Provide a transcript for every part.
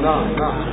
نعم نعم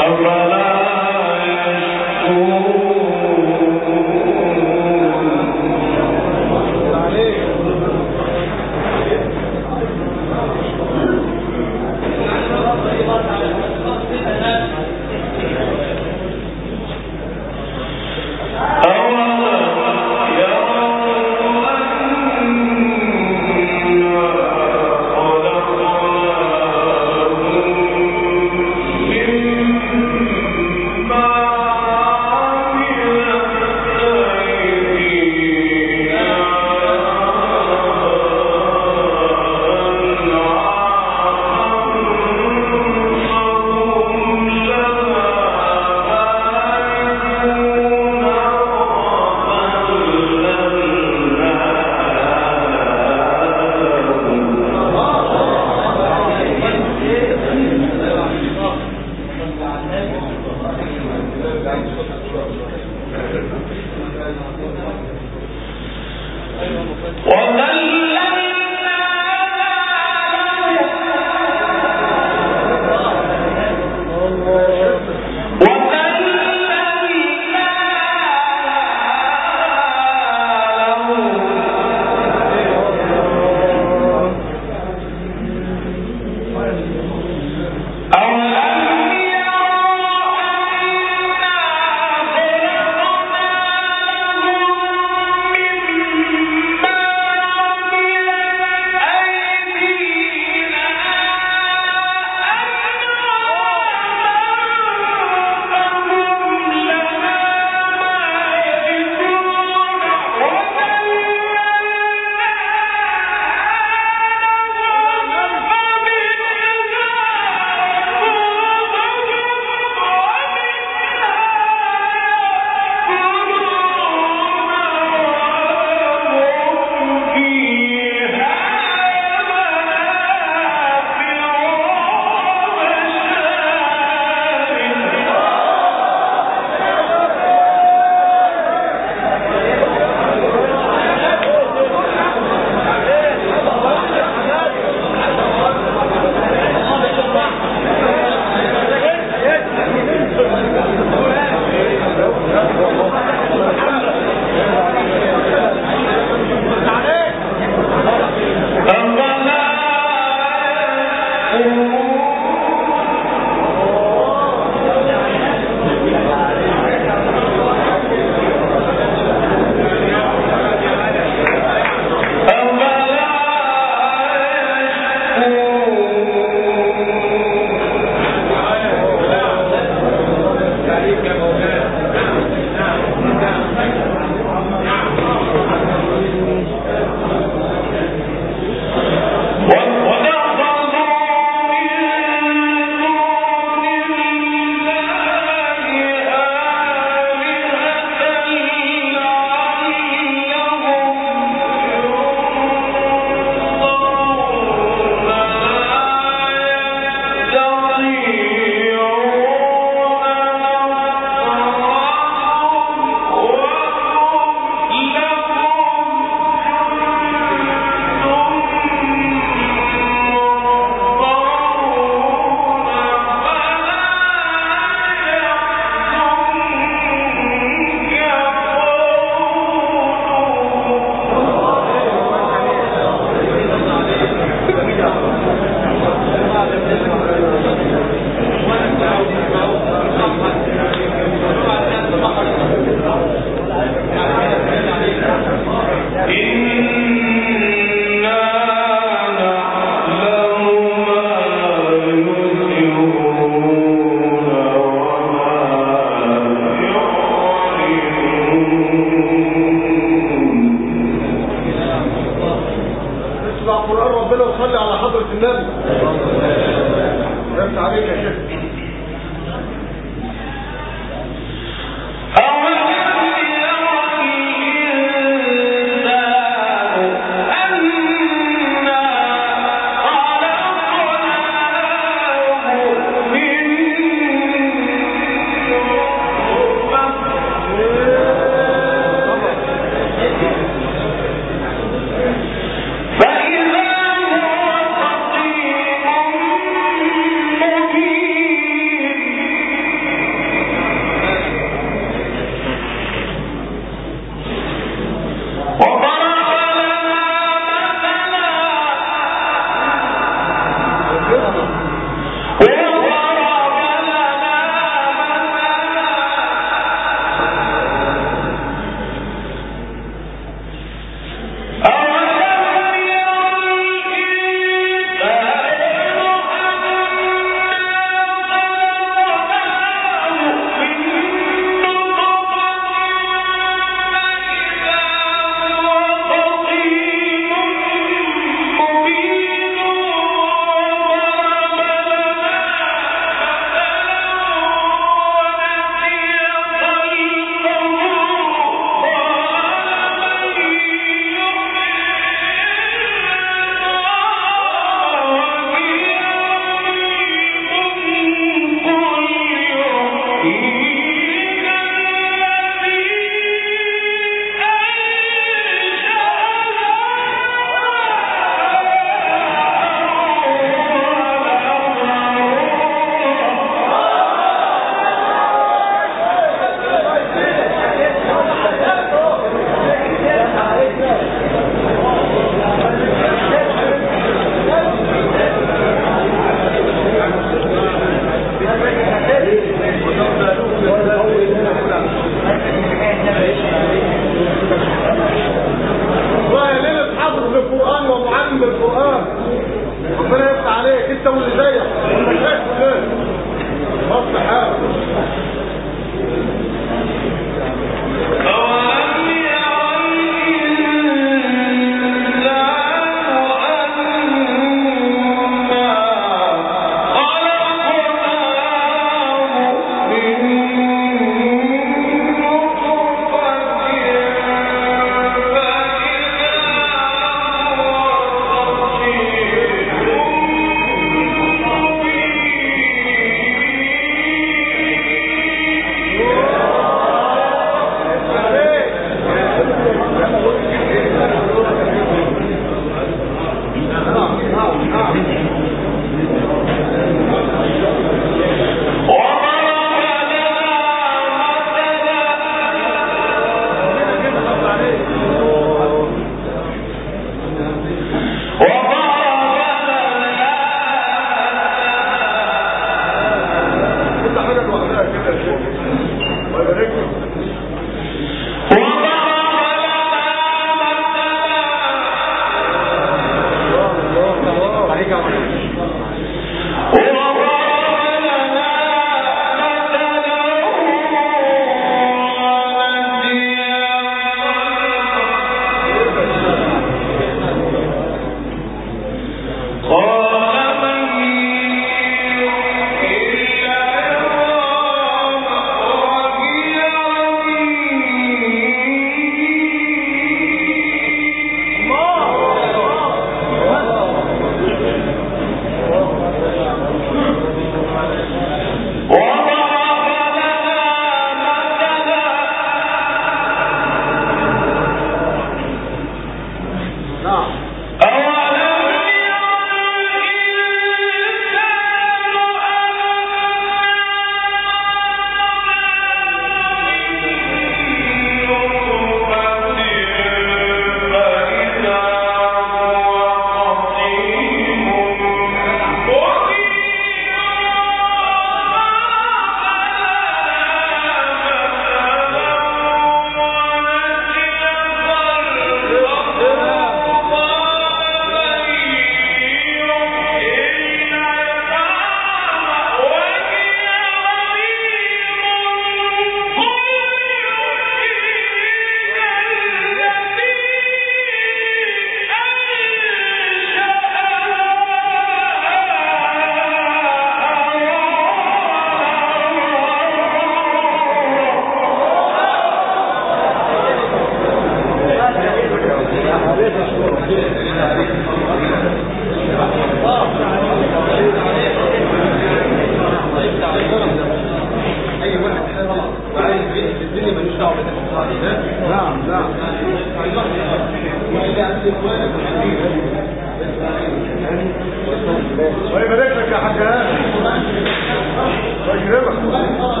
الكلام مخصوص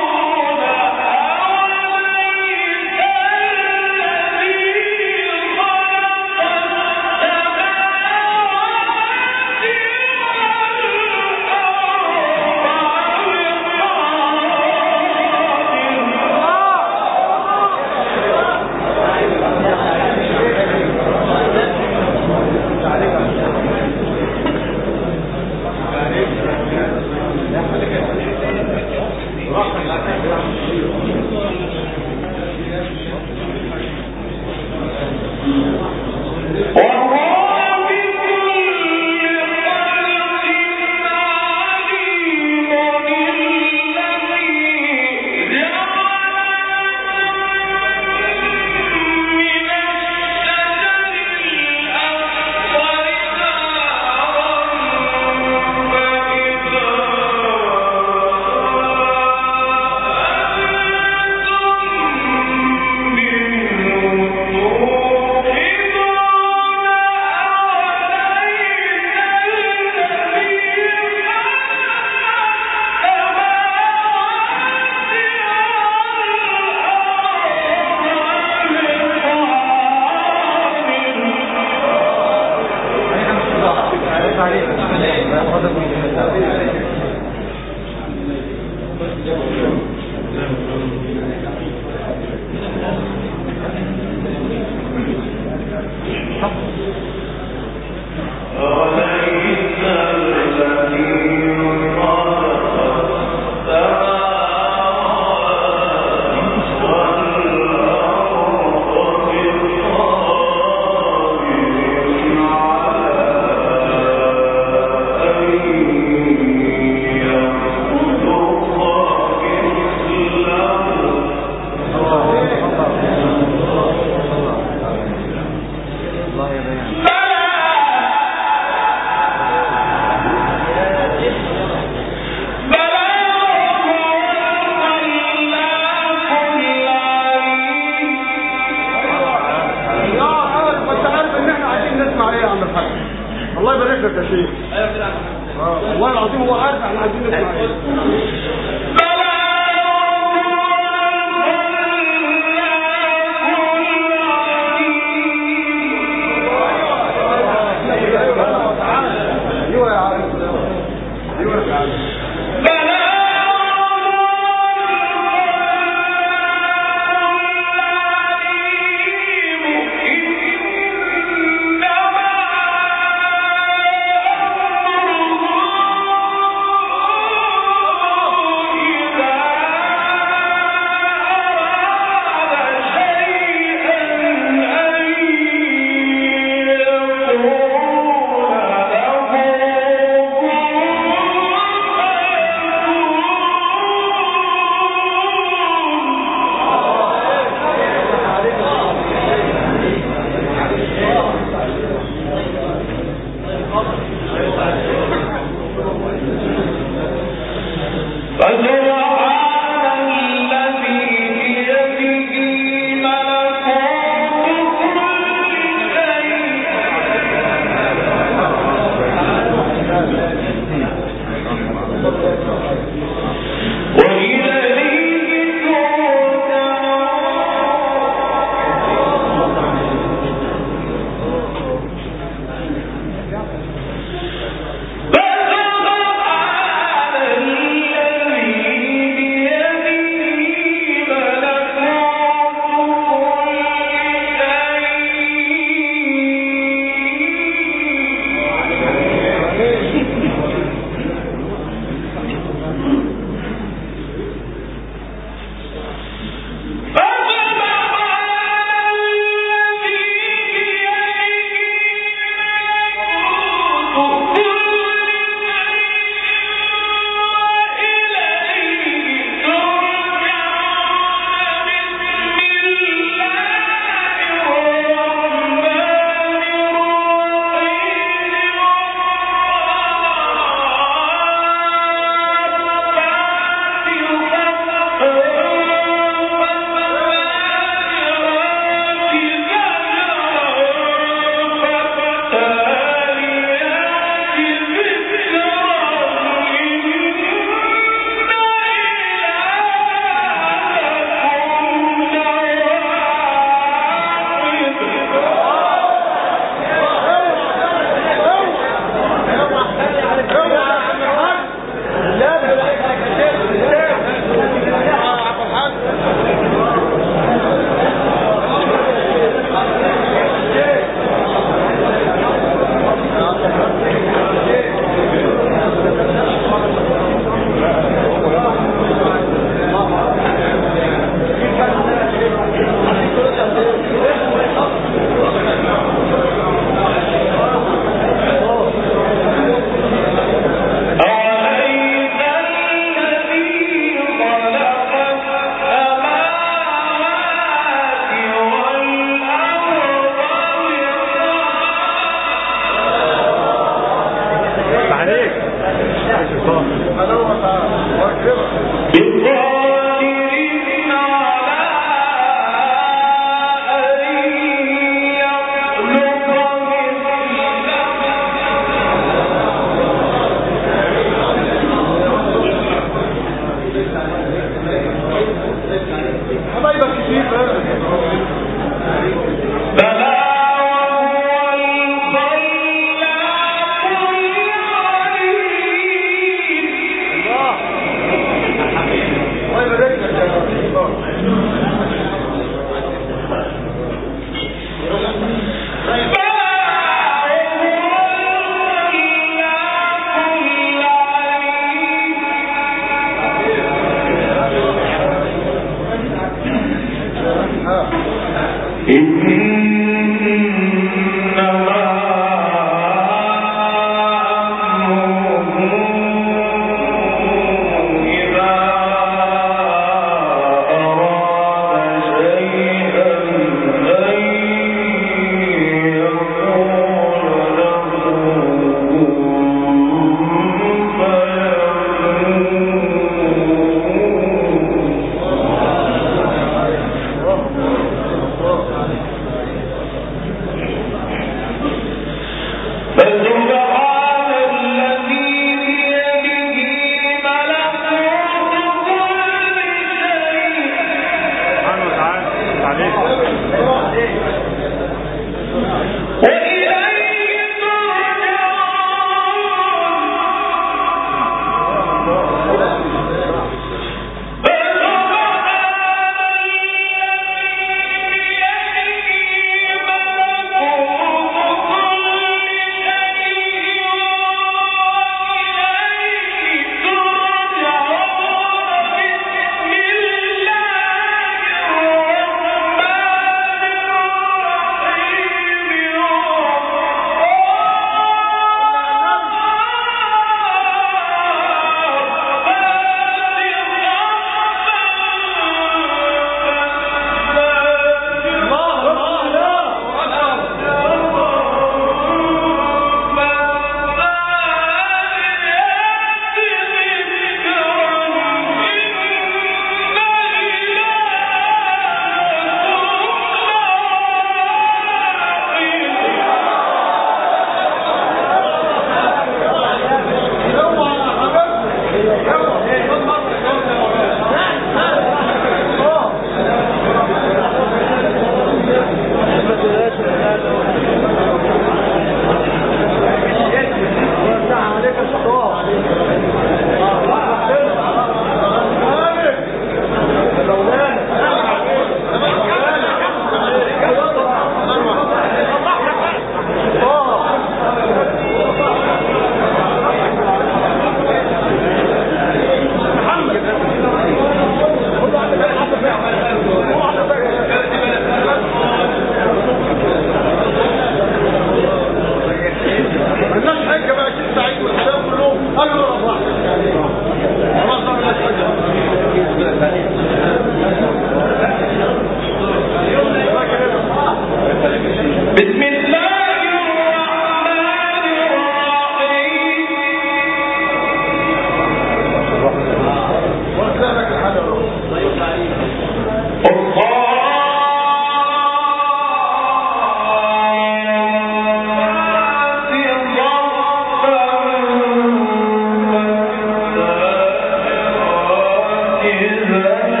لسه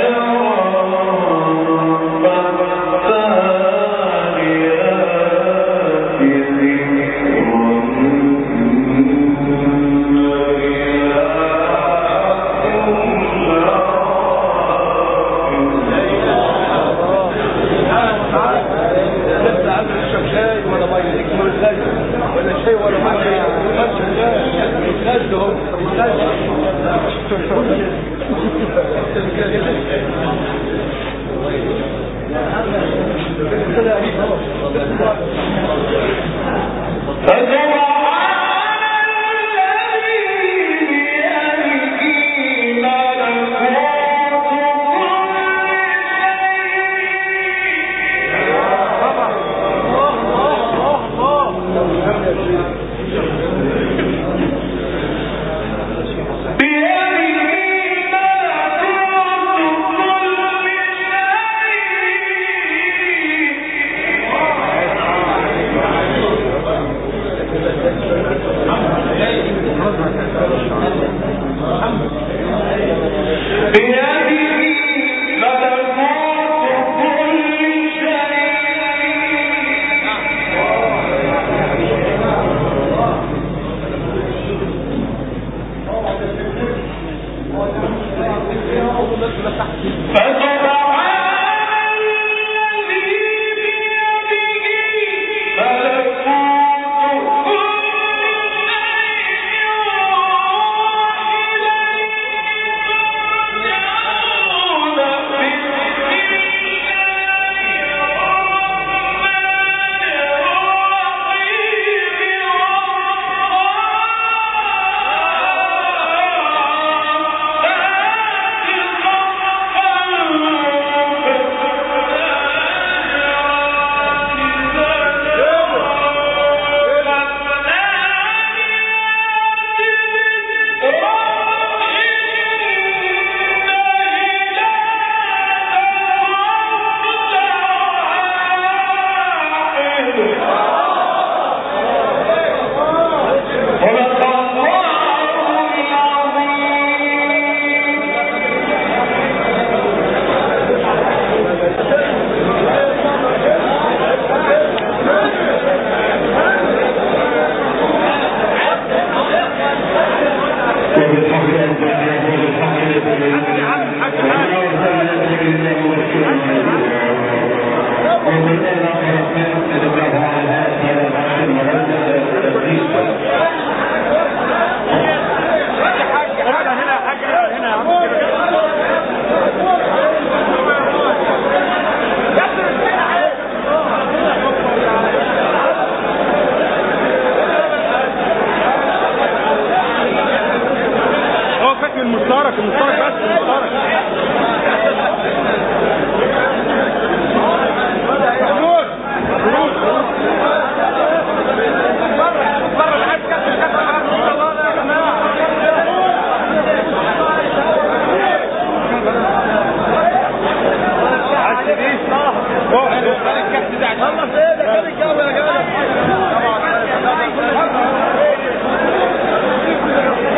Yeah.